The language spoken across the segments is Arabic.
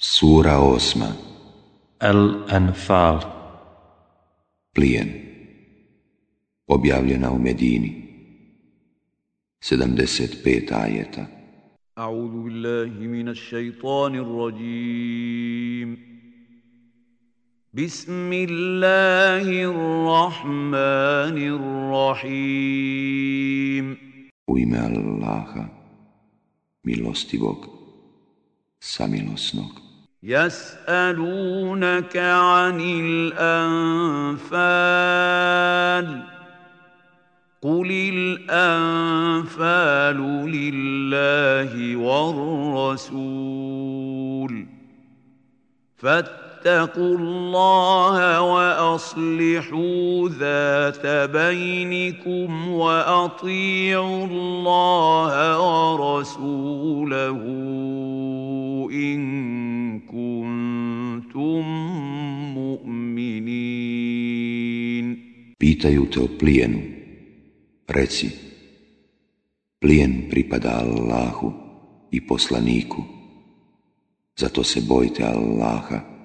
Sura osma. Al-Anfal. Plijen. Objavljena u Medini. 75 ajeta. A'udhu billahi minash shaitanir rajim. Bismillahirrahmanirrahim. U ime Allaha, milostivog, samilosnog. يسألونك عن الأنفال قل الأنفال لله والرسول فاتقوا الله وأصلحوا ذات بينكم وأطيعوا الله ورسوله إن كنتم مؤمنين Pitaju te o plijenu Reci Plijen pripada Allahu i poslaniku Zato se bojte Allaha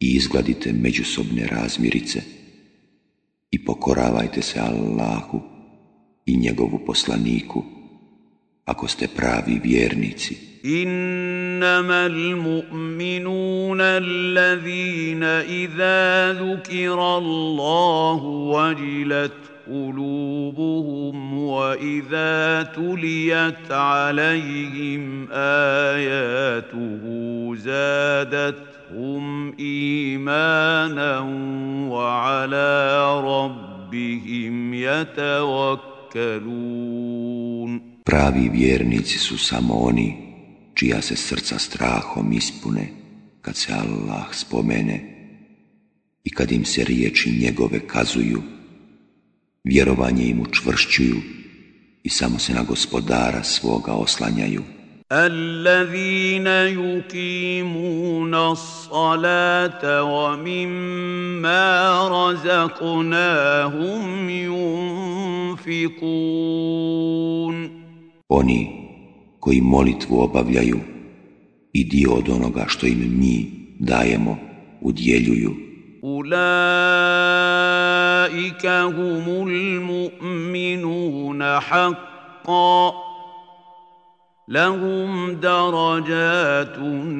i izgladite međusobne razmirice i pokoravajte se Allahu i njegovu poslaniku ako ste pravi vjernici. انما المؤمنون الذين اذا ذكر الله وجلت قلوبهم واذا تليت عليهم اياته زادتهم ايمانا وعلى ربهم يتوكلون Pravi vjernici su samo oni čija se srca strahom ispune kad se Allah spomene i kad im se riječi njegove kazuju, vjerovanje im učvršćuju i samo se na gospodara svoga oslanjaju. الذين يقيمون الصلاة ومما رزقناهم ينفقون Oni koji molitvu obavljaju i dio od onoga što im mi dajemo udjeljuju. أولئك هم المؤمنون حقا لهم درجات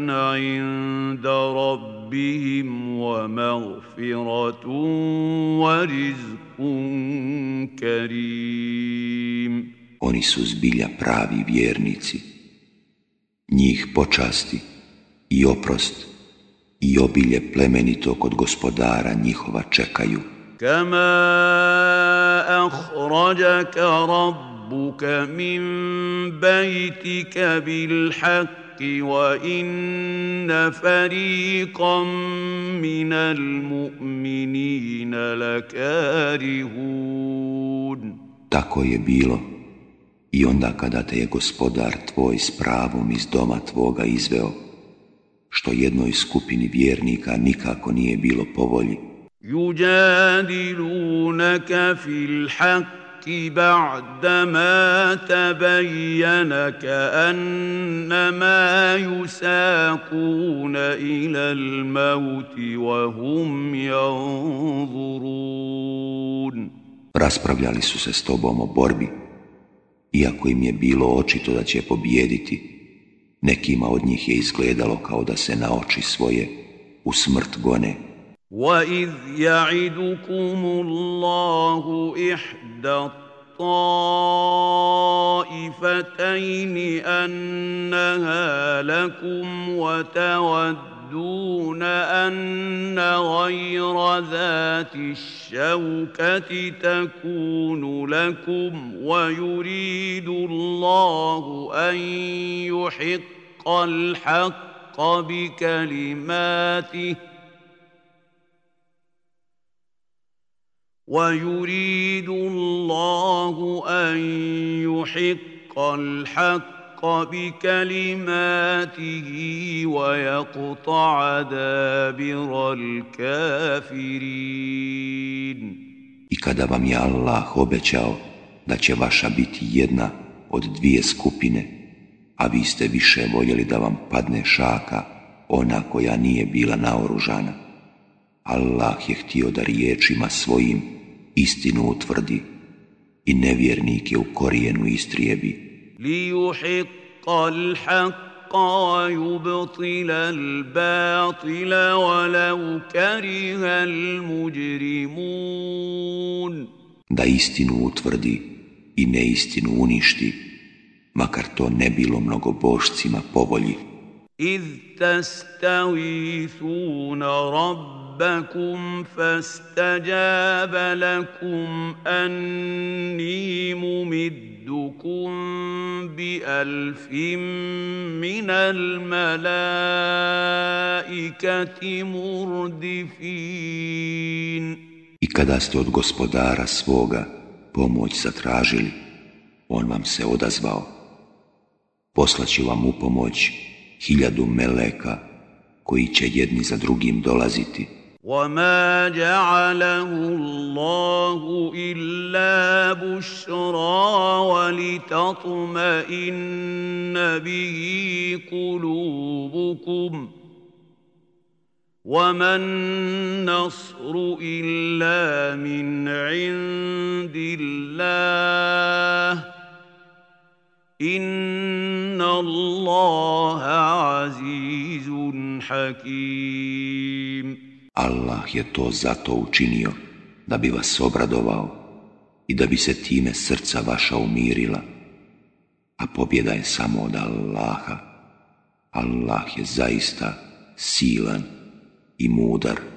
عند ربهم ومغفرة ورزق كريم Oni su zbilja pravi vjernici. Njih počasti i oprost i obilje plemenito kod gospodara njihova čekaju. Kama ahrađaka rabbuka min bejtika bil haqqi wa inna fariqam minal mu'minina lakarihun. Tako je bilo i onda kada te je gospodar tvoj s pravom iz doma tvoga izveo, što jednoj skupini vjernika nikako nije bilo povolji. Yujadilunaka fil haqq ba'dama tabayyana ka'annama yusaquna ila al-maut wa hum yanzurun. Raspravljali su se s tobom o borbi, iako im je bilo očito da će pobijediti, Nekima od njih je izgledalo kao da se na oči svoje u smrt gone. وإذ يعدكم الله إحدى الطائفتين أنها لكم وتودون أن غير ذات الشوكة تكون لكم ويريد الله أن يحق الحق بكلماته ويريد الله أن يحق الحق بكلماته ويقطع دابر الكافرين I kada vam je Allah obećao da će vaša biti jedna od dvije skupine, a vi ste više voljeli da vam padne šaka ona koja nije bila naoružana. Allah je htio da riječima svojim istinu utvrdi i nevjernike u korijenu istrijebi. ليحق الحق ويبطل الباطل ولو كره المجرمون Da istinu utvrdi i neistinu uništi, makar to ne bilo mnogo bošcima povolji. إذ تستغيثون ربكم فاستجاب لكم أني ممدكم بألف من الملائكة مردفين I kada ste od gospodara svoga pomoć zatražili, on vam se odazvao. Poslaće vam u pomoć hiljadu meleka koji će jedni za drugim dolaziti. وما جعله الله إلا بشرى ولتطمئن به قلوبكم وما النصر إلا من عند الله Inna Allaha azizun hakim. Allah je to zato učinio da bi vas obradovao i da bi se time srca vaša umirila, a pobjeda je samo od Allaha. Allah je zaista silan i mudar.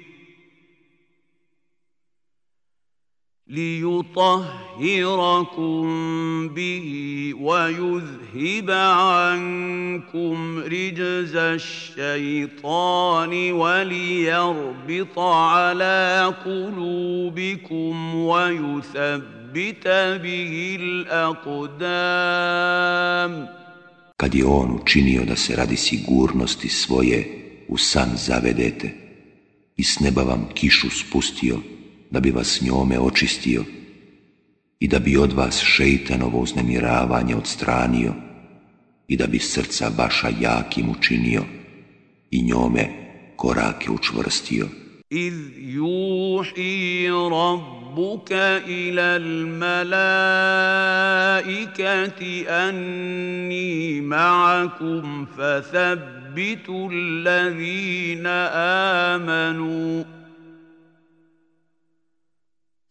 ليطهركم به ويذهب عنكم رجز الشيطان وليربط على قلوبكم ويثبت به الأقدام Kad je on učinio da se radi sigurnosti svoje u san zavedete i s neba vam kišu spustio, da bi vas njome očistio i da bi od vas šeitanovo uznemiravanje odstranio i da bi srca vaša jakim učinio i njome korake učvrstio. إذ يوحي ربك إلى الملائكة أني معكم فثبتوا الذين آمنوا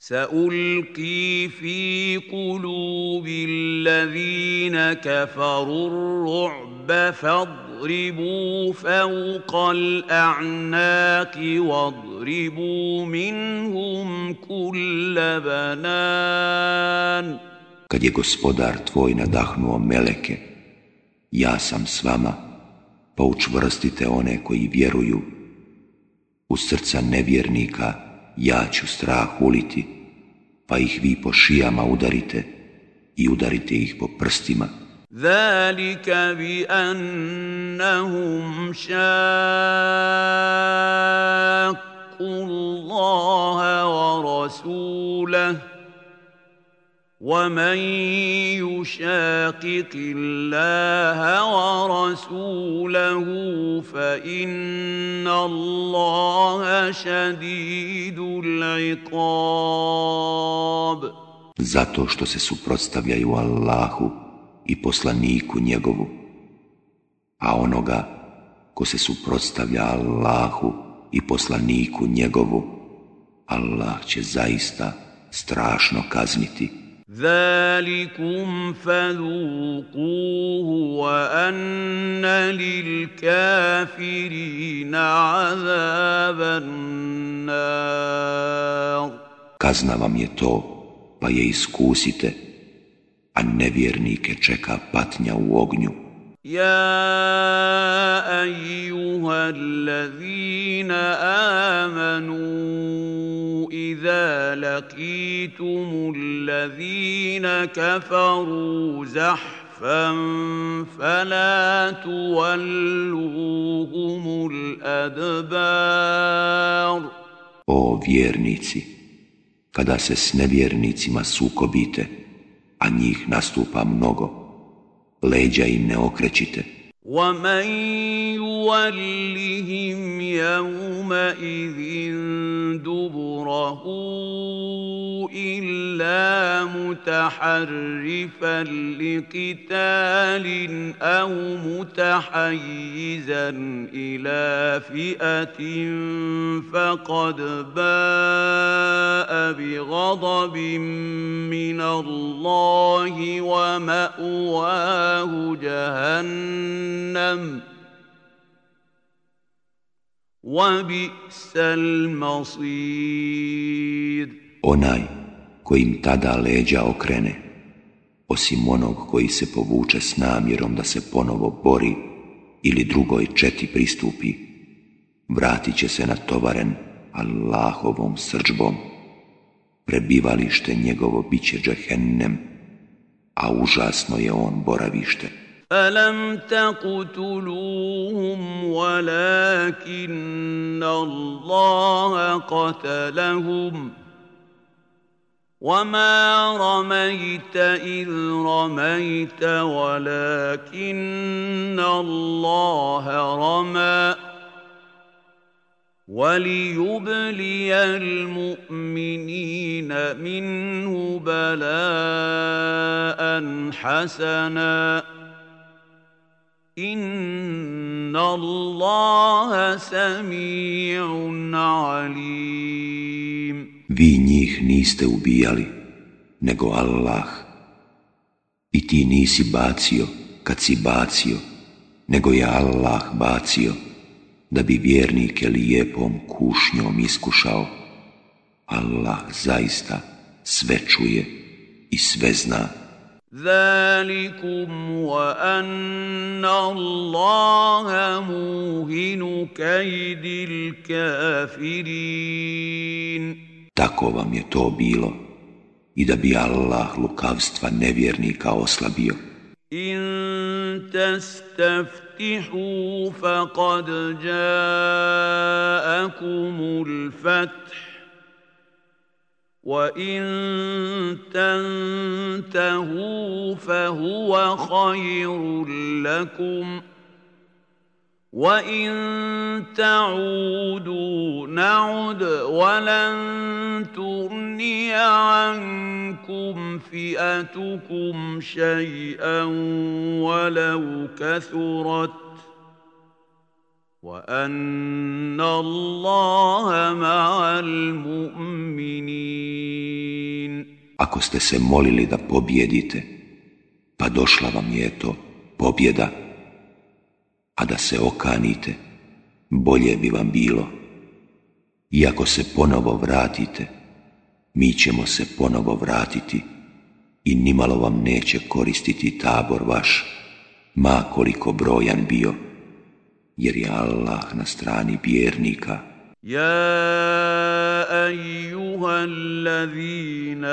سألقي في قلوب الذين كفروا الرعب فاضربوا فوق الأعناق واضربوا منهم كل بنان Kad je gospodar tvoj nadahnuo meleke, ja sam s vama, pa učvrstite one koji vjeruju. U srca nevjernika ja ću strah uliti, pa ih vi po šijama udarite i udarite ih po prstima. ذلك بأنهم شاقوا الله ورسوله ومن يشاقق الله ورسوله فإن الله شديد العقاب Zato što se suprotstavljaju Allahu i poslaniku njegovu, a onoga ko se suprotstavlja Allahu i poslaniku njegovu, Allah će zaista strašno kazniti. ذلكم فذوقوه وأن للكافرين عذاب النار Kazna vam je to, pa je iskusite, a nevjernike čeka patnja u ognju. يا ايها الذين امنوا اذا لقيتم الذين كفروا زحفا فلا تولوهم الادبار. O vjernici, kada se s nevjernicima sukobite, a njih nastupa mnogo, leđa im ne okrećite. ومن يولهم يومئذ دبره الا متحرفا لقتال أو متحيزا إلى فئه فقد باء بغضب من الله وماواه جهنم Onaj koji tada leđa okrene, osim onog koji se povuče s namjerom da se ponovo bori ili drugoj četi pristupi, vratit će se natovaren Allahovom srđbom. Prebivalište njegovo bit će džehennem, a užasno je on boravište. ألم تقتلوهم ولكن الله قتلهم وما رميت إذ رميت ولكن الله رمى وليبلي المؤمنين منه بلاء حسنا Inna Allaha sami'un alim. Vi njih niste ubijali, nego Allah. I ti nisi bacio kad si bacio, nego je Allah bacio, da bi vjernike lijepom kušnjom iskušao. Allah zaista sve čuje i sve zna. ذلكم وأن الله موهن كيد الكافرين Tako vam je to bilo i da bi Allah lukavstva nevjernika oslabio. إن تستفتحوا فقد جاءكم الفتح وإن تنتهوا فهو خير لكم وإن تعودوا نعد ولن تغني عنكم فئتكم شيئا ولو كثرت وأن الله مع المؤمنين Ako ste se molili da pobjedite, pa došla vam je to pobjeda, a da se okanite, bolje bi vam bilo. I ako se ponovo vratite, mi ćemo se ponovo vratiti i nimalo vam neće koristiti tabor vaš, ma koliko brojan bio, Jer je Allah na strani vjernika. يا ايها الذين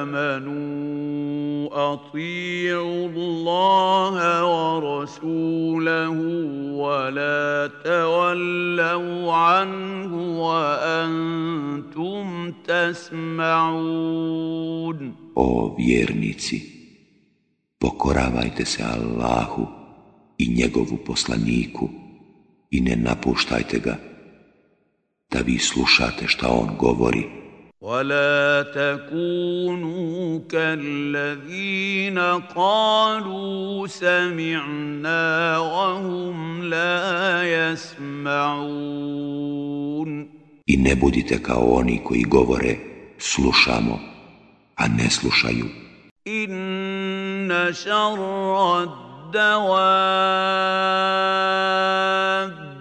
امنوا اطيعوا الله ورسوله ولا تولوا عنه وأنتم تسمعون O vjernici, pokoravajte se Allahu i njegovu poslaniku i ne napuštajte ga, da vi slušate šta on govori. ولا تكونوا كالذين قالوا سمعنا وهم لا يسمعون I ne budite kao oni koji govore slušamo, a ne slušaju. إن شر الدواب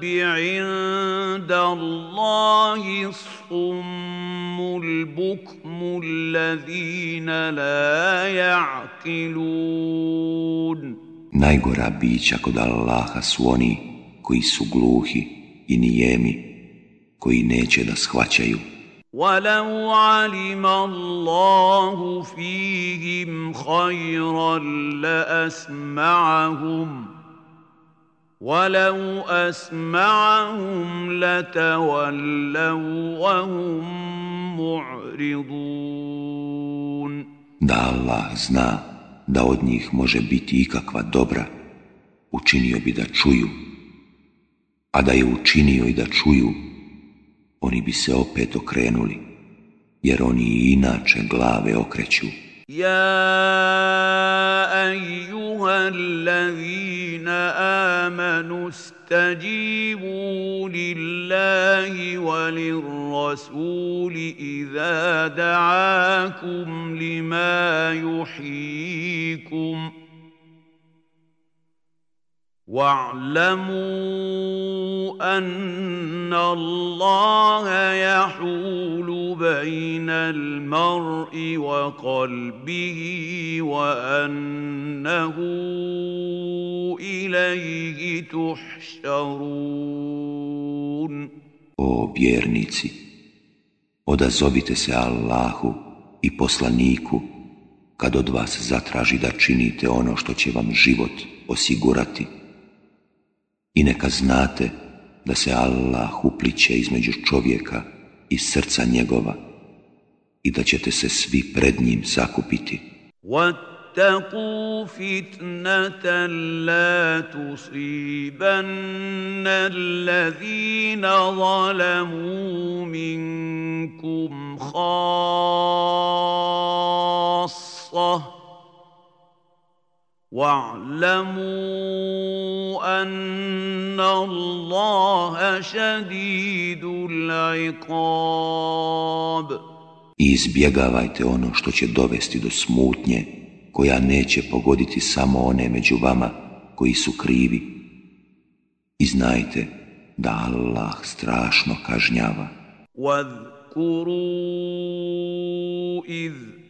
عند الله الصم البكم الذين لا يعقلون Najgora bića kod Allaha su oni koji su gluhi i nijemi, koji neće da shvaćaju. ولو علم الله فيهم خيرا لاسمعهم ولو اسمعهم لتولوا وهم معرضون Da Allah zna da od njih može biti ikakva dobra, učinio bi da čuju, a da je učinio i da čuju, oni bi se opet okrenuli, jer oni inače glave okreću. يا ايها الذين امنوا استجيبوا لله وللرسول اذا دعاكم لما يحييكم واعلموا ان الله يحول بين المرء وقلبه وانه اليه تحشرون O vjernici, odazovite se Allahu i poslaniku kad od vas zatraži da činite ono što će vam život osigurati I neka znate da se Allah upliće između čovjeka i srca njegova i da ćete se svi pred njim zakupiti. واتقوا فتنة لا تصيبن الذين ظلموا منكم خاصة واعلموا ان الله شديد العقاب izbjegavajte ono što će dovesti do smutnje koja neće pogoditi samo one među vama koji su krivi i znajte da Allah strašno kažnjava واذكروا إذ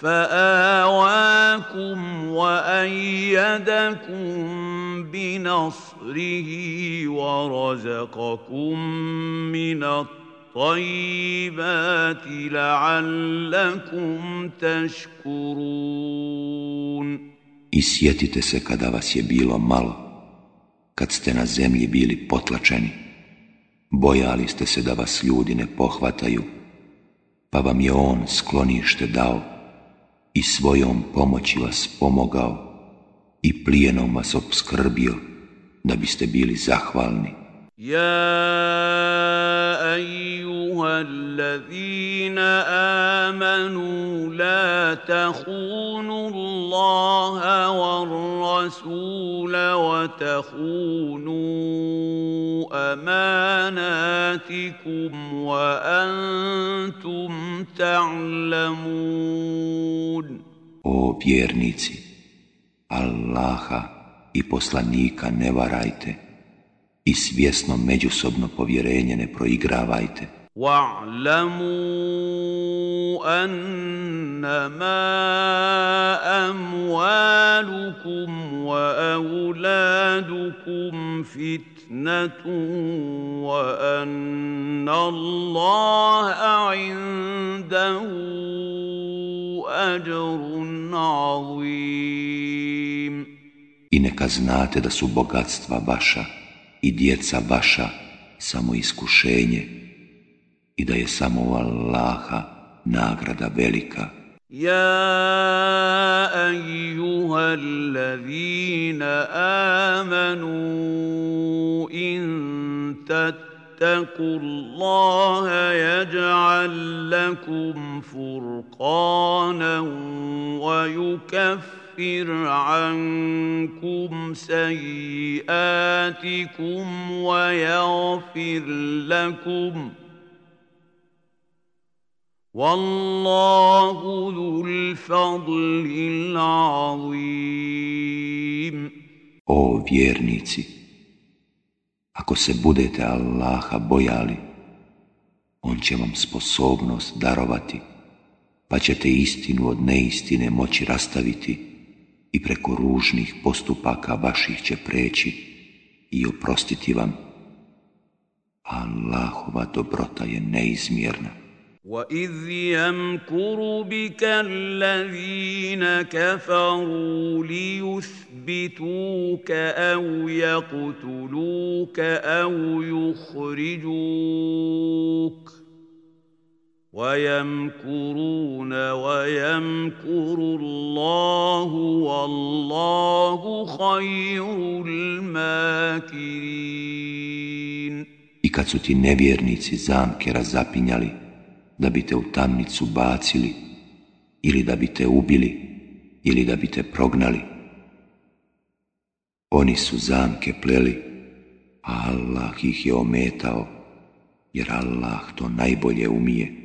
فآواكم وأيدكم بنصره ورزقكم من الطيبات لعلكم تشكرون I sjetite se kada vas je bilo malo, kad ste na zemlji bili potlačeni. Bojali ste se da vas ljudi ne pohvataju, pa vam je on sklonište dao i svojom pomoći vas pomogao i plijenom vas obskrbio da biste bili zahvalni. Ja أيها الذين آمنوا لا تخونوا الله والرسول وتخونوا أماناتكم وأنتم تعلمون O vjernici, Allaha i poslanika ne varajte i svjesno međusobno povjerenje ne proigravajte. واعلموا انما اموالكم واولادكم فتنه وان الله عنده اجر عظيم I neka znate da su bogatstva vaša i djeca vaša samo iskušenje i da je samo u Allaha nagrada velika. Ja أيها الذين آمنوا إن تتقوا الله يجعل لكم فرقانا ويكفر يكفر عنكم سيئاتكم ويغفر لكم والله ذو الفضل العظيم O vjernici, ako se budete Allaha bojali, On će vam sposobnost darovati, pa ćete istinu od neistine moći rastaviti i preko ružnih postupaka vaših će preći i oprostiti vam. Allahova dobrota je neizmjerna. وَإِذْ يَمْكُرُ بِكَ الَّذِينَ كَفَرُوا لِيُثْبِتُوكَ أَوْ يَقْتُلُوكَ أَوْ يُخْرِجُوكَ وَيَمْكُرُونَ وَيَمْكُرُ اللَّهُ وَاللَّهُ خَيْرُ الْمَاكِرِينَ I kad su ti nevjernici zamke razapinjali, da bi te u tamnicu bacili, ili da bi te ubili, ili da bi te prognali. Oni su zamke pleli, a Allah ih je ometao, jer Allah to najbolje umije.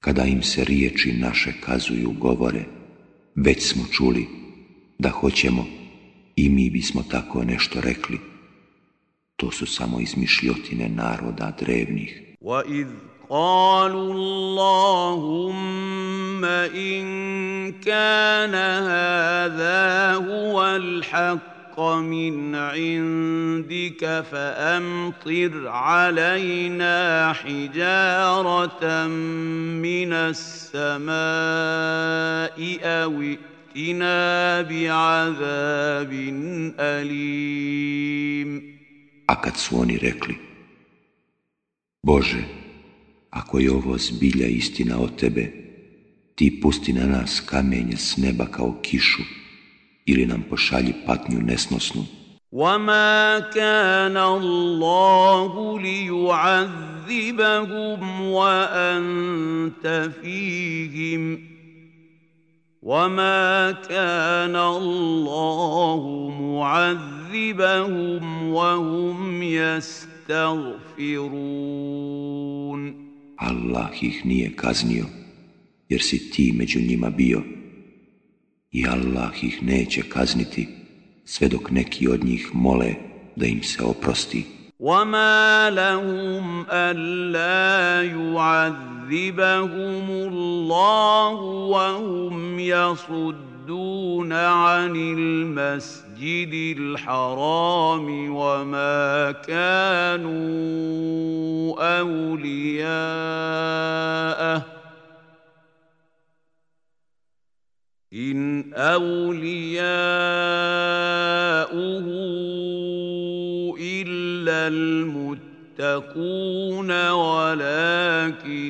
Kada im se riječi naše kazuju govore, već smo čuli da hoćemo i mi bismo tako nešto rekli. To su samo izmišljotine naroda drevnih. وَإِذْ قالوا اللهم إن كان هذا هو الحق من عندك فأمطر علينا حجارة من السماء أو ائتنا بعذاب أليم A kad su oni rekli, Bože, ako je ovo zbilja istina od tebe, ti pusti na nas kamenje s neba kao kišu ili nam pošalji patnju nesnosnu. وما كان الله ليعذبهم وانت فيهم وما كان الله معذبهم وهم يستغفرون Allah ih nije kaznio, jer si ti među njima bio i Allah ih neće kazniti sve dok neki od njih mole da im se oprosti. وما لهم ألا يعذبهم الله وهم يصدون عن المسجد الحرام وما كانوا أولياءه إن أولياؤه إلا المتقون ولكن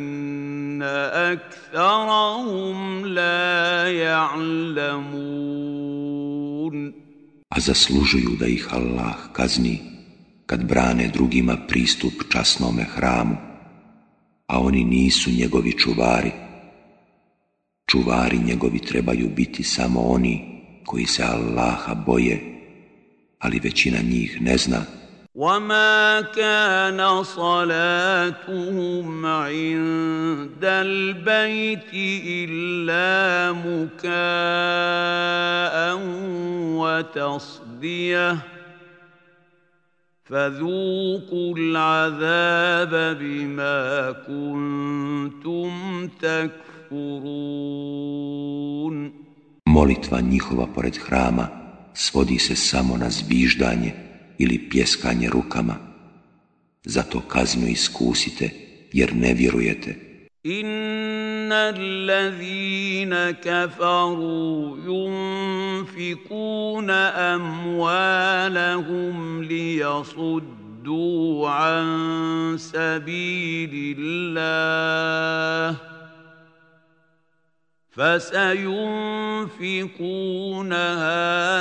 أكثرهم لا يعلمون A zaslužuju da ih Allah kazni kad brane drugima pristup časnome hramu, a oni nisu njegovi čuvari, Čuvari njegovi trebaju biti samo oni koji se Allaha boje, ali većina njih ne zna. وما كان صلاتهم عند البيت إلا مكاء وتصديه فذوقوا العذاب بما كنتم تكفرون Molitva njihova pored hrama svodi se samo na zviždanje ili pjeskanje rukama. Zato kaznu iskusite jer ne vjerujete. ان الذين كفروا ينفقون اموالهم ليصدوا عن سبيل الله فسينفقونها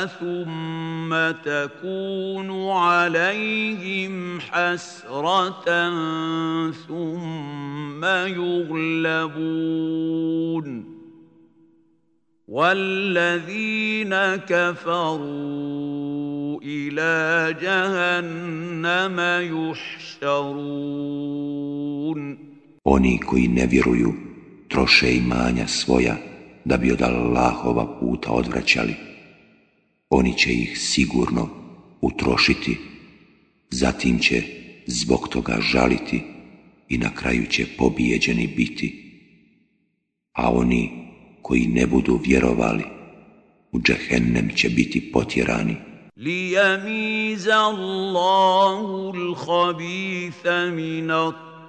ثم تكون عليهم حسرة ثم يغلبون. والذين كفروا إلى جهنم يحشرون. Oni koji ne vjeruju troše imanja svoja da bi od Allahova puta odvraćali. Oni će ih sigurno utrošiti, zatim će zbog toga žaliti i na kraju će pobijeđeni biti. A oni koji ne budu vjerovali, u džehennem će biti potjerani. ليميز الله الخبيث من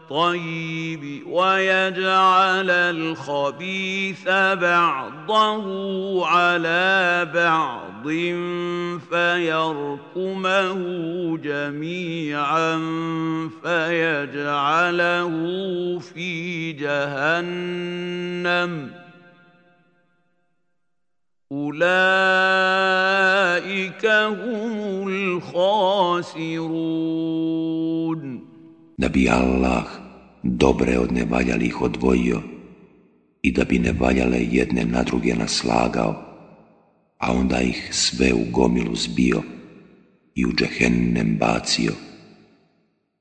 الطيب ويجعل الخبيث بعضه على بعض فيركمه جميعا فيجعله في جهنم. أولئك هم الخاسرون. da bi Allah dobre od nevaljalih odvojio i da bi nevaljale jedne na druge naslagao, a onda ih sve u gomilu zbio i u džehennem bacio,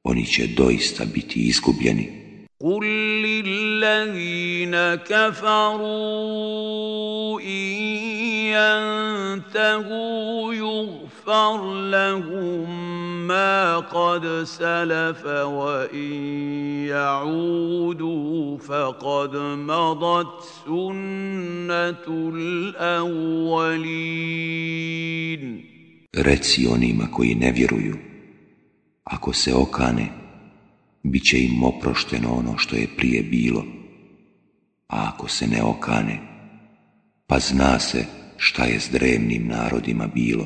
oni će doista biti izgubljeni. قل للذين كفروا إن ينتهوا يغفر لهم ما قد سلف وإن يعودوا فقد مضت سنة الأولين Reci onima koji ne vjeruju, ako se okane, bit će im oprošteno ono što je prije bilo, a ako se ne okane, pa zna se šta je s drevnim narodima bilo.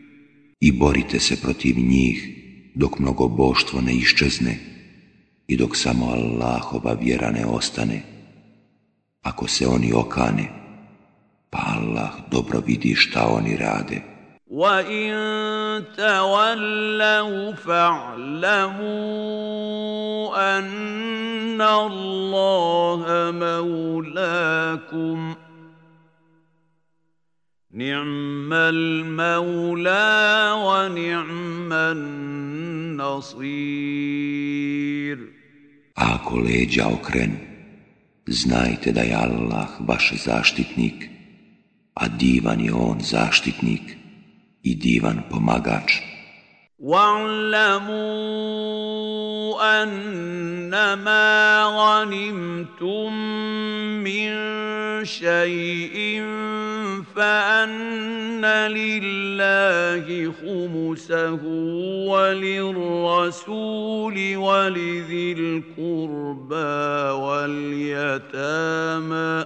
i borite se protiv njih dok mnogo boštvo ne iščezne i dok samo Allahova vjera ne ostane. Ako se oni okane, pa Allah dobro vidi šta oni rade. وَإِن تَوَلَّوْا فَاعْلَمُوا أَنَّ اللَّهَ مَوْلَاكُمْ نعم المولى ونعم النصير Ako leđa okrenu, znajte da je Allah vaš zaštitnik, a divan je on zaštitnik i divan pomagač. واعلموا انما غنمتم من شيء فأن لله خمسه وللرسول ولذي القربى واليتامى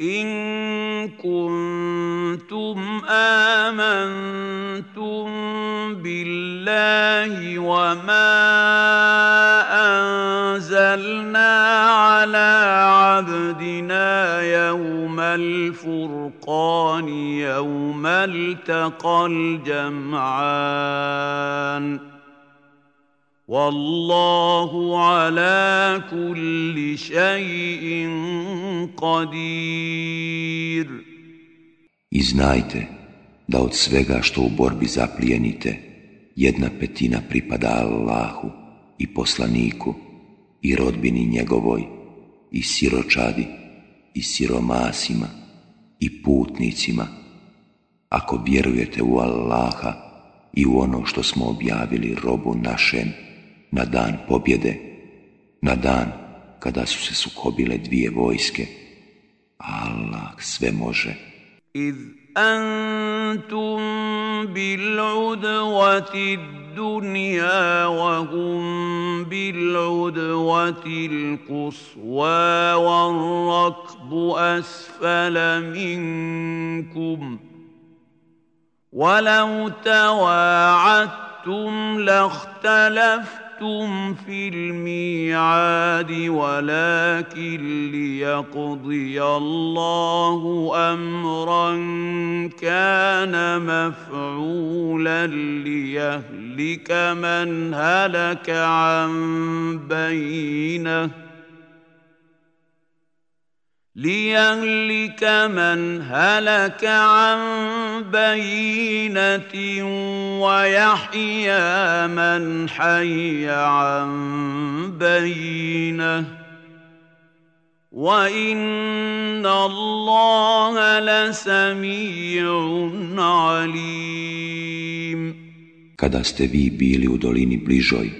إن كنتم آمنتم بالله وما أنزلنا على على عبدنا يوم الفرقان يوم التقى الجمعان Wallahu ala kulli šeji'in qadir. I znajte da od svega što u borbi zaplijenite, jedna petina pripada Allahu i poslaniku i rodbini njegovoj i siročadi i siromasima i putnicima ako vjerujete u Allaha i u ono što smo objavili robu našem na dan pobjede, na dan kada su se sukobile dvije vojske, Allah sve može. إذ أنتم بالعدوة الدنيا وهم بالعدوة القصوى والركب أسفل منكم ولو تواعدتم لاختلفتم وعدتم في الميعاد ولكن ليقضي الله امرا كان مفعولا ليهلك من هلك عن بينه ليهلك من هلك عن بينة ويحيى من حي عن بينة وإن الله لسميع عليم Kada ste vi bili u dolini bližoj,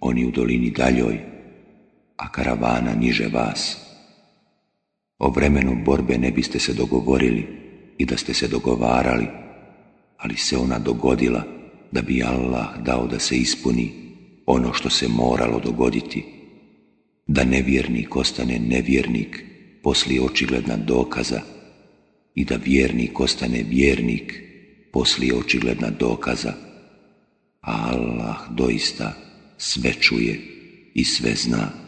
oni u dolini daljoj, a karavana niže vas, O vremenu borbe ne biste se dogovorili i da ste se dogovarali, ali se ona dogodila da bi Allah dao da se ispuni ono što se moralo dogoditi, da nevjernik ostane nevjernik poslije očigledna dokaza i da vjernik ostane vjernik poslije očigledna dokaza, a Allah doista sve čuje i sve zna.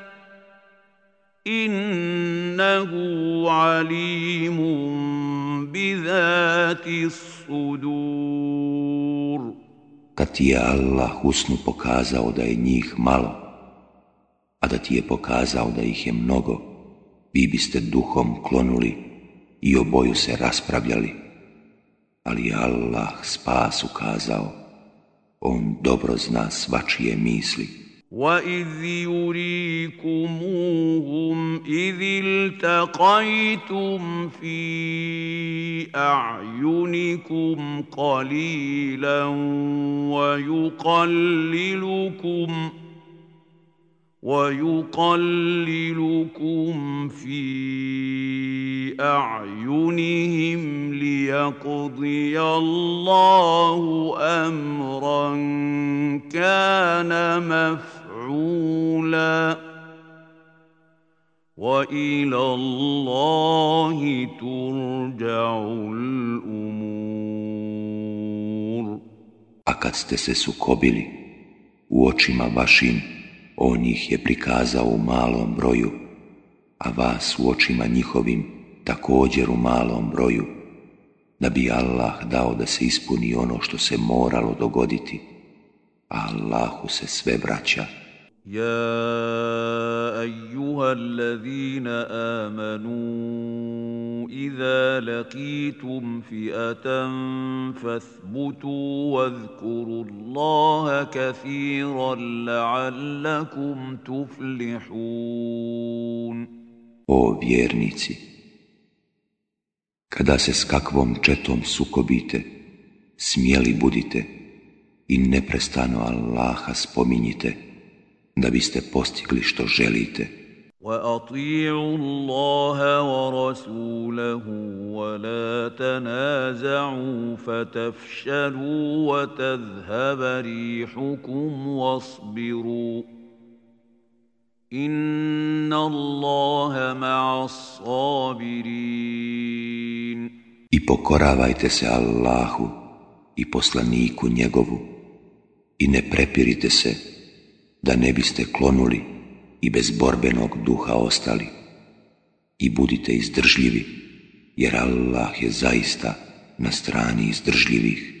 Innahu alimun bidhati sudur. Kad ti je Allah usnu pokazao da je njih malo, a da ti je pokazao da ih je mnogo, vi biste duhom klonuli i oboju se raspravljali. Ali Allah spas ukazao, on dobro zna svačije misli. واذ يريكموهم اذ التقيتم في اعينكم قليلا ويقللكم ويقللكم في اعينهم ليقضي الله امرا كان مفعولا مفعولا والى الله ترجع الامور A kad ste se sukobili u očima vašim, on ih je prikazao u malom broju, a vas u očima njihovim također u malom broju, da bi Allah dao da se ispuni ono što se moralo dogoditi, a Allahu se sve vraća. يا ايها الذين امنوا اذا لقيتم فئه فاثبتوا واذكروا الله كثيرا لعلكم تفلحون O vjernici, kada se s kakvom četom sukobite, smjeli budite i neprestano Allaha spominjite, da biste postigli što želite. واطيعوا الله ورسوله ولا تنازعوا فتفشلوا وتذهب ريحكم واصبروا ان الله مع الصابرين I pokoravajte se Allahu i poslaniku njegovu i ne prepirite se da ne biste klonuli i bez borbenog duha ostali. I budite izdržljivi, jer Allah je zaista na strani izdržljivih.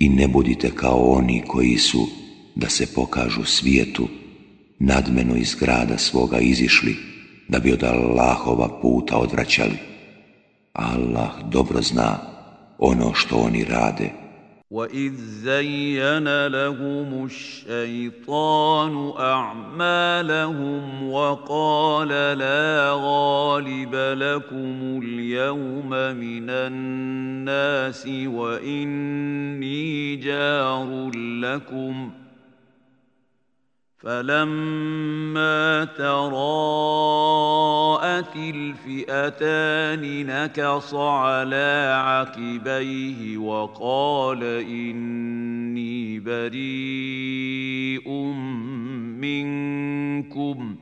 I ne budite kao oni koji su, da se pokažu svijetu, nadmeno iz grada svoga izišli, da bi od Allahova puta odvraćali. Allah dobro zna ono što oni rade. واذ زين لهم الشيطان اعمالهم وقال لا غالب لكم اليوم من الناس واني جار لكم فلما تراءت الفئتان نكص على عقبيه وقال اني بريء منكم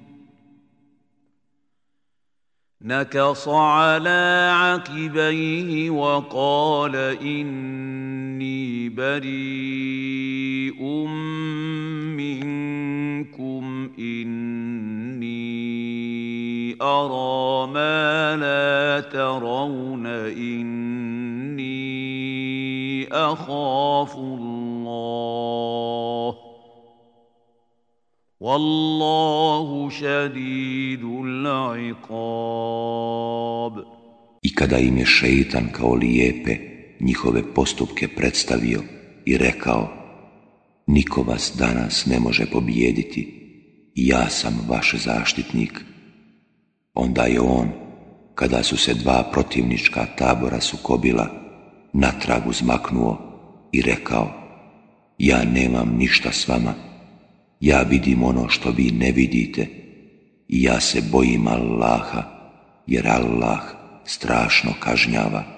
نكص على عقبيه وقال اني بريء منكم اني ارى ما لا ترون اني اخاف الله Wallahu šadidul iqab. I kada im je šeitan kao lijepe njihove postupke predstavio i rekao Niko vas danas ne može pobijediti ja sam vaš zaštitnik. Onda je on, kada su se dva protivnička tabora sukobila, natrag uzmaknuo i rekao Ja nemam ništa s vama, ja vidim ono što vi ne vidite i ja se bojim Allaha, jer Allah strašno kažnjava.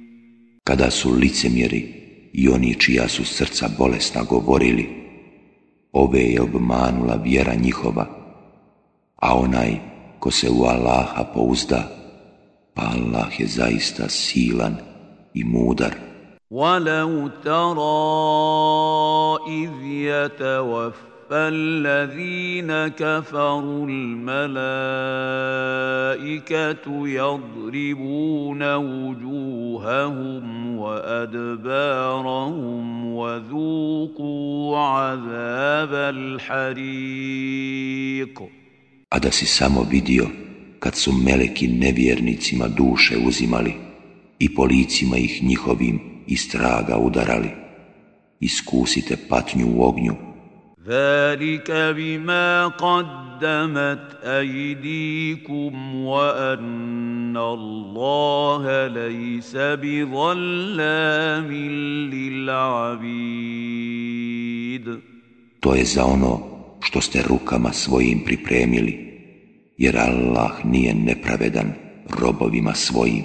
Kada su licemjeri i oni čija su srca bolesna govorili, ove je obmanula vjera njihova, a onaj ko se u Allaha pouzda, pa Allah je zaista silan i mudar. ولو ترى إذ يتوفى الذين كفروا الملائكة يضربون وجوههم وأدبارهم وذوقوا عذاب الحريق A da si samo vidio kad su meleki nevjernicima duše uzimali i po licima ih njihovim istraga udarali. Iskusite patnju u ognju. ذلك بما قدمت أيديكم وأن الله ليس بظلام للعبيد To je za ono što ste rukama svojim pripremili, jer Allah nije nepravedan robovima svojim.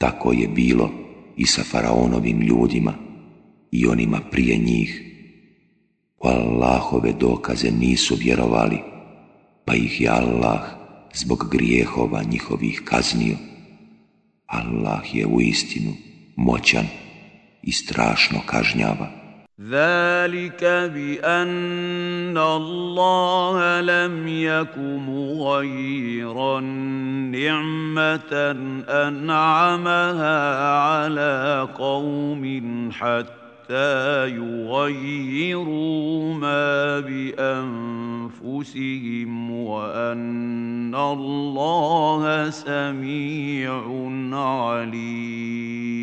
Tako je bilo i sa faraonovim ljudima i onima prije njih. U Allahove dokaze nisu vjerovali, pa ih je Allah zbog grijehova njihovih kaznio. Allah je u istinu moćan i strašno kažnjava. ذلك بأن الله لم يك مغيرا نعمة أنعمها على قوم حتى يغيروا ما بأنفسهم وأن الله سميع عليم.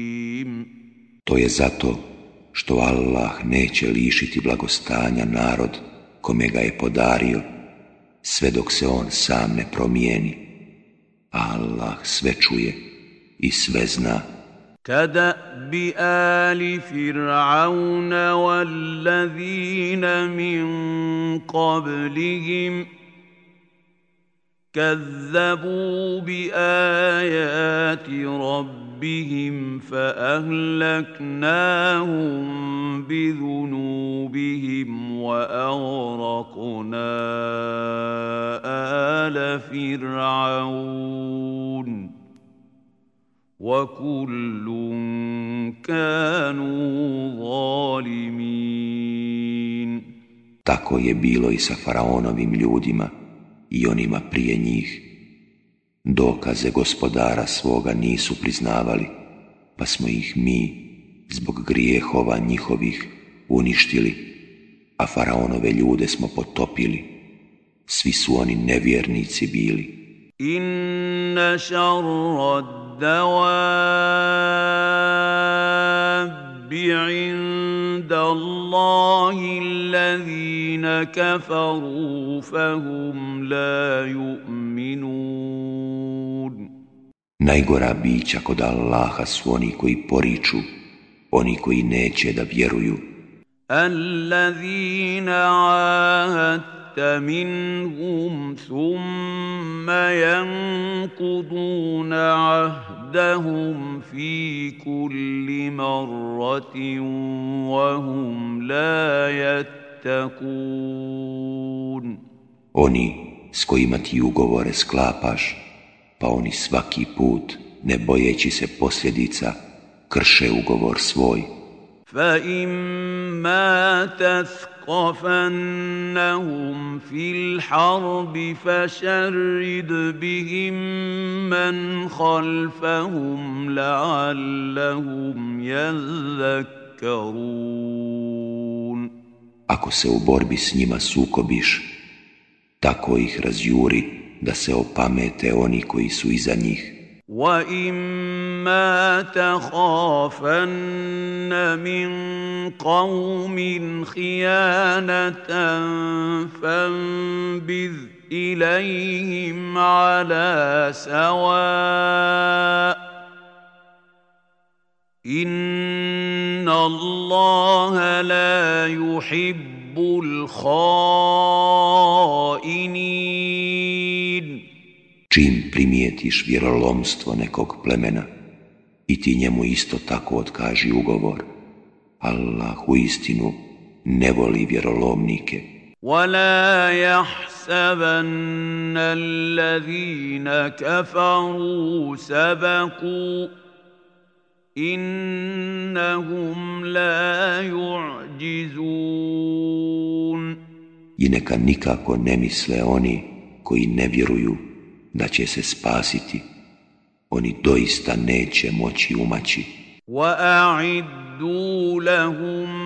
što Allah neće lišiti blagostanja narod kome ga je podario, sve dok se on sam ne promijeni. Allah sve čuje i sve zna. Kada bi ali Fir'auna wallazina min qablihim kazzabu bi ajati rabbi ربهم فاهلكناهم بذنوبهم واغرقنا ال فرعون وكل كانوا ظالمين Tako je bilo i sa faraonovim ljudima i onima prije njih. Dokaze gospodara svoga nisu priznavali, pa smo ih mi, zbog grijehova njihovih, uništili, a faraonove ljude smo potopili. Svi su oni nevjernici bili. Inna šarra عند الله الذين كفروا فهم لا يؤمنون Najgora bića kod Allaha su oni koji poriču, oni koji neće da vjeruju. الذين عاهدت منهم ثم ينقضون عهدهم في كل مرة وهم لا يتقون Oni s kojima ti ugovore sklapaš, pa oni svaki put, ne bojeći se posljedica, krše ugovor svoj. فإما تثقفنهم في الحرب فشرد بهم من خلفهم لعلهم يذكرون Ako se u borbi s njima sukobiš, tako ih razjuri da se opamete oni koji su iza njih. واما تخافن من قوم خيانه فانبذ اليهم على سواء ان الله لا يحب الخائنين Čim primijetiš vjerolomstvo nekog plemena i ti njemu isto tako otkaži ugovor, Allah u istinu ne voli vjerolomnike. ولا يحسبن الذين كفروا سبقوا إنهم لا يعجزون I neka nikako ne misle oni koji ne vjeruju da će se spasiti, oni doista neće moći umaći. وَأَعِدُّوا لَهُم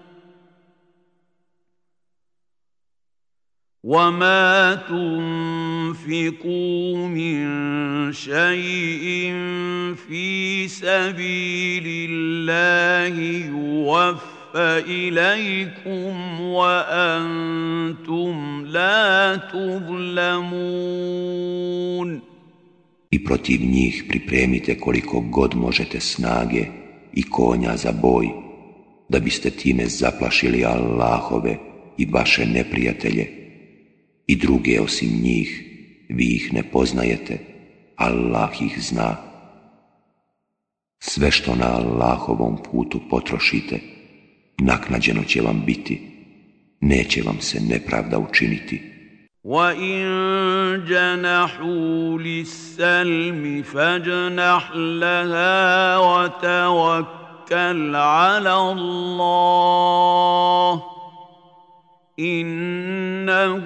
وما تنفقوا من شيء في سبيل الله يوفى اليكم وانتم لا تظلمون I protiv njih pripremite koliko god možete snage i konja za boj, da biste time zaplašili Allahove i vaše neprijatelje i druge osim njih, vi ih ne poznajete, Allah ih zna. Sve što na Allahovom putu potrošite, naknađeno će vam biti, neće vam se nepravda učiniti. وَإِن جَنَحُوا لِلسَّلْمِ فَاجْنَحْ لَهَا وَتَوَكَّلْ عَلَى اللَّهِ innahu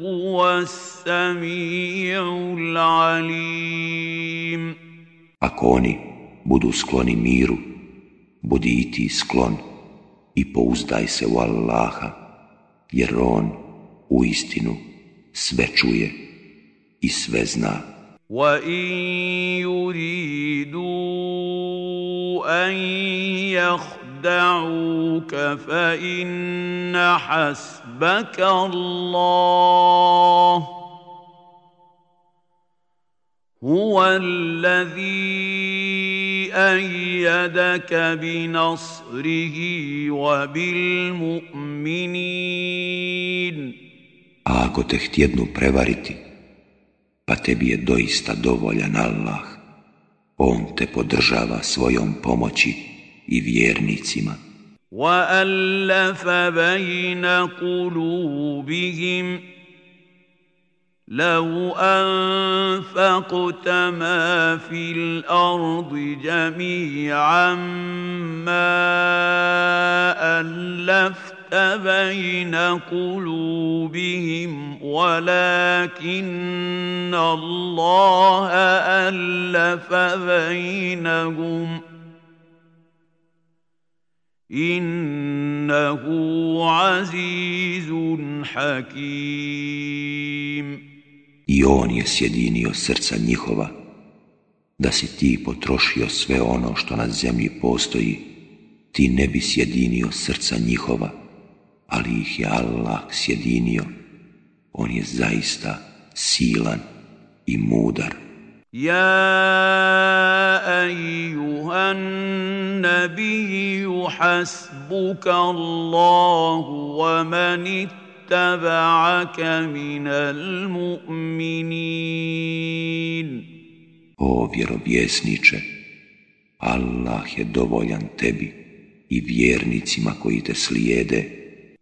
huwa samiul alim Ako oni budu skloni miru budi i ti sklon i pouzdaj se u Allaha jer on u istinu sve čuje i sve zna. Wa in yuridu an يخدعوك فإن حسبك الله هو الذي أيدك بنصره وبالمؤمنين A ako te htjednu prevariti, pa tebi je doista dovoljan Allah, On te podržava svojom pomoći i vjernicima. وَأَلَّفَ بَيْنَ قُلُوبِهِمْ لو أنفقت ما في الأرض جميعا ما ألفت بين قلوبهم ولكن الله ألف بينهم ۖ innahu azizun hakim. I on je sjedinio srca njihova, da si ti potrošio sve ono što na zemlji postoji, ti ne bi sjedinio srca njihova, ali ih je Allah sjedinio. On je zaista silan i mudar. يا ايها النبي حسبك الله ومن اتبعك من المؤمنين O vjerovjesniče, Allah je dovoljan tebi i vjernicima koji te slijede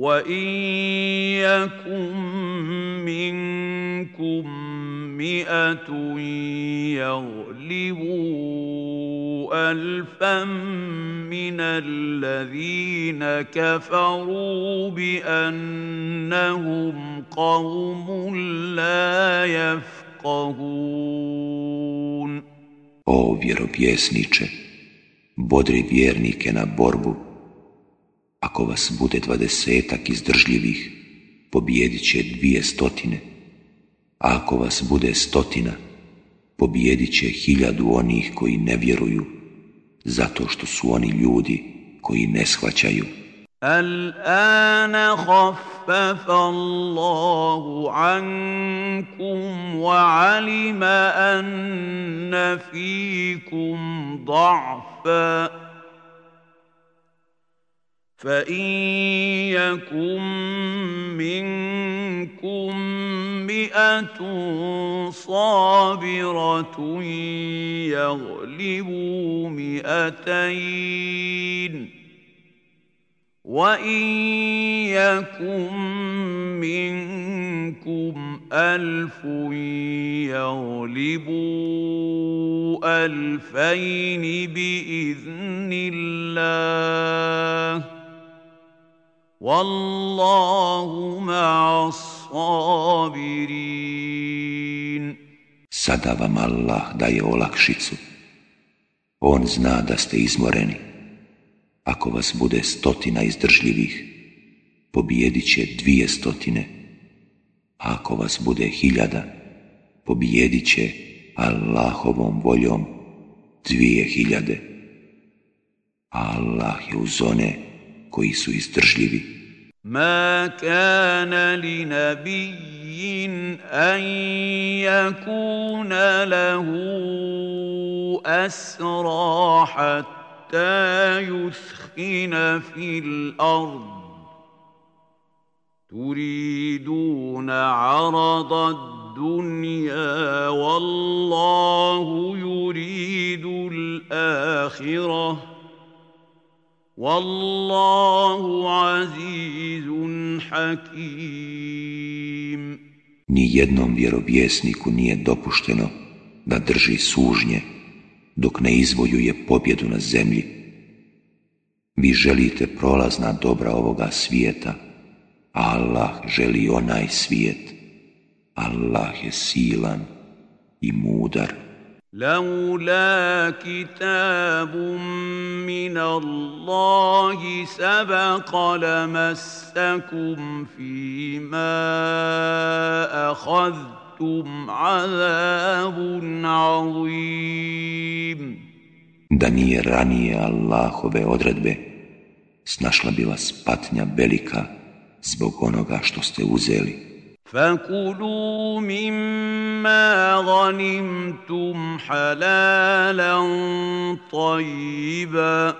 وان يكن منكم مئه يغلبوا الفا من الذين كفروا بانهم قوم لا يفقهون O vjerovjesniče, bodri vjernike na borbu Ako vas bude dvadesetak izdržljivih, pobijedit će dvije stotine, a ako vas bude stotina, pobijedit će hiljadu onih koji ne vjeruju, zato što su oni ljudi koji ne shvaćaju. الآن خفف الله عنكم وعلم أن فيكم ضعفا فإن يكن منكم مئة صابرة يغلبوا مئتين وإن يكن منكم ألف يغلبوا ألفين بإذن الله Wallahu ma'as-sabirin. Sada vam Allah daje olakšicu. On zna da ste izmoreni. Ako vas bude stotina izdržljivih, pobijedit će dvije stotine. A ako vas bude hiljada, pobijedit će Allahovom voljom dvije hiljade. Allah je uz one koji su izdržljivi. ما كان لنبي أن يكون له أسرى حتى يثخن في الأرض تريدون عرض الدنيا والله يريد الآخرة Wallahu azizun hakim. Ni jednom vjerovjesniku nije dopušteno da drži sužnje dok ne izvojuje pobjedu na zemlji. Vi želite prolazna dobra ovoga svijeta, Allah želi onaj svijet. Allah je silan i mudar. لولا كتاب من الله سبق لمسكم فيما اخذتم عذاب عظيم Da nije ranije Allahove odredbe, snašla bi vas patnja velika zbog onoga što ste uzeli. فكلوا مما غنمتم حلالا طيبا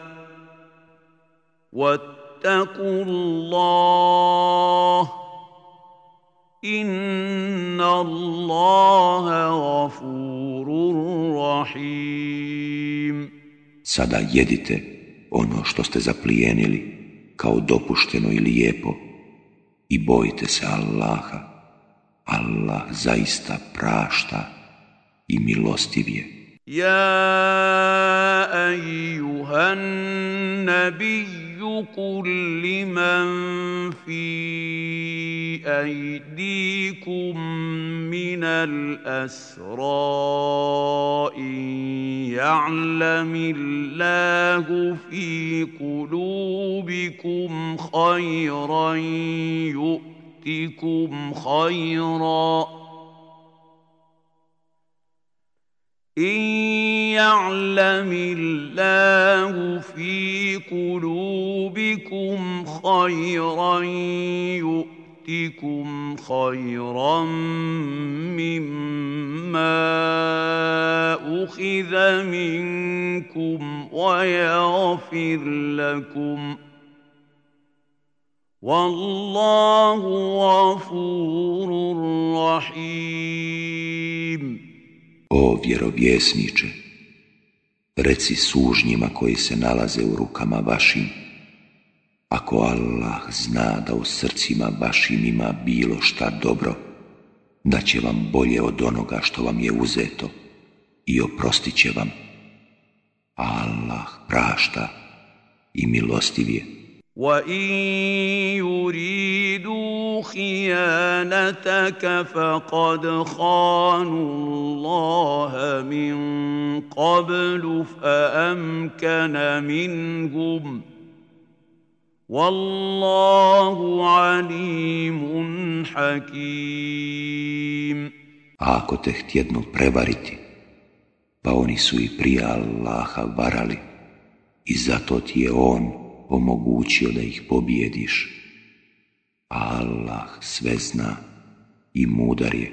واتقوا الله ان الله غفور رحيم Sada jedite ono što ste zaplijenili kao dopušteno i lijepo i bojite se Allaha Allah zaista prašta i milostiv je. Ja ejuhan nabiju kul liman fi ajdikum minal asra in ja'lamillahu fi kulubikum khayran yu'min يؤتكم خيرا. إن يعلم الله في قلوبكم خيرا يؤتكم خيرا مما أخذ منكم ويغفر لكم ۖ. Wallahu ghafurur rahim. O vjerovjesniče, reci sužnjima koji se nalaze u rukama vašim, ako Allah zna da u srcima vašim ima bilo šta dobro, da će vam bolje od onoga što vam je uzeto i oprostit će vam. Allah prašta i milostiv je. وان يريدوا خيانتك فقد خانوا الله من قبل فامكن منهم والله عليم حكيم ako te htjednu prevariti, pa oni su i prije Allaha varali i zato ti je On omogućio da ih pobijediš. Allah sve zna i mudar je.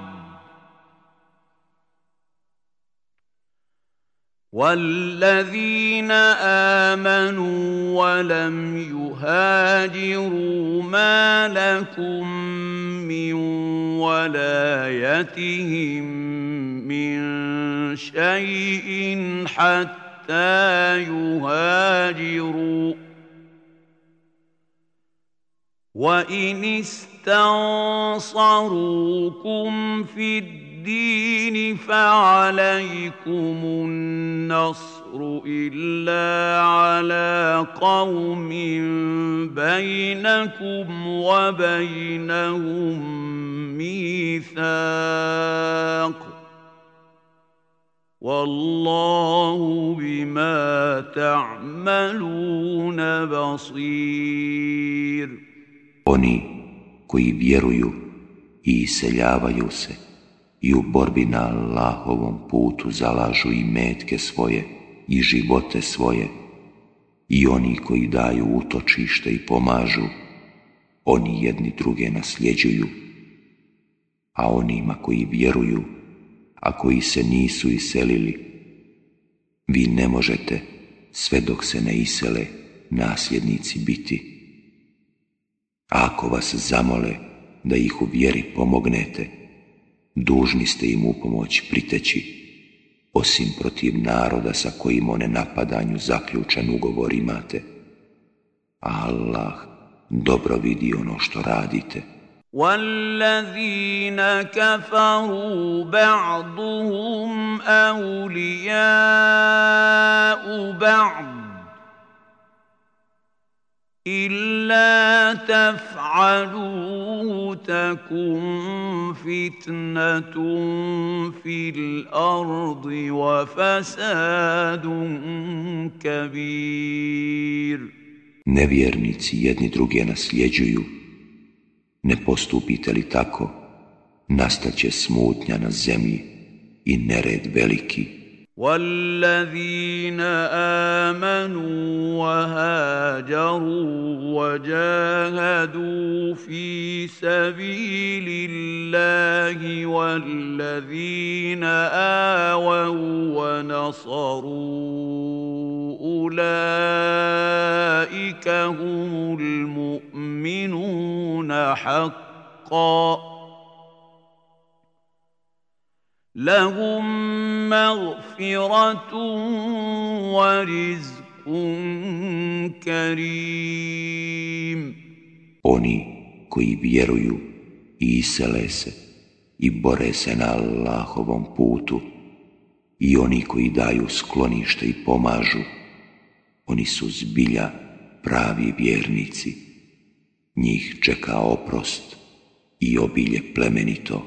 والذين امنوا ولم يهاجروا ما لكم من ولايتهم من شيء حتى يهاجروا وان استنصروكم في الدين فعليكم النصر إلا على قوم بينكم وبينهم ميثاق والله بما تعملون بصير. Oni koji vjeruju i iseljavaju se. I u borbi na Allahovom putu zalažu i metke svoje i živote svoje i oni koji daju utočište i pomažu, oni jedni druge nasljeđuju, a onima koji vjeruju, a koji se nisu iselili, vi ne možete sve dok se ne isele nasljednici biti. Ako vas zamole da ih u vjeri pomognete, dužni ste im u pomoć priteći, osim protiv naroda sa kojim one napadanju zaključan ugovor imate. Allah dobro vidi ono što radite. والذين كفروا بعضهم اولياء بعض إلا تفعلوه تكن فتنة في الأرض وفساد كبير Nevjernici jedni druge nasljeđuju. Ne postupite li tako, nastaće smutnja na zemlji i nered veliki. والذين امنوا وهاجروا وجاهدوا في سبيل الله والذين اووا ونصروا اولئك هم المؤمنون حقا لهم مغفرة ورزق كريم Oni koji vjeruju i isele se i bore se na Allahovom putu i oni koji daju sklonište i pomažu, oni su zbilja pravi vjernici. Njih čeka oprost i obilje plemenito.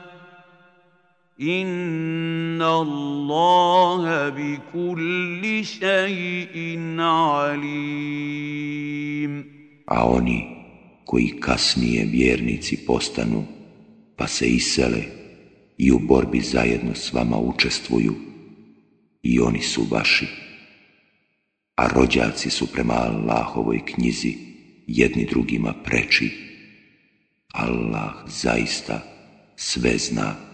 Inna Allaha bi kulli alim. A oni koji kasnije vjernici postanu, pa se isele i u borbi zajedno s vama učestvuju, i oni su vaši. A rođaci su prema Allahovoj knjizi jedni drugima preči. Allah zaista sve zna.